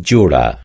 Jura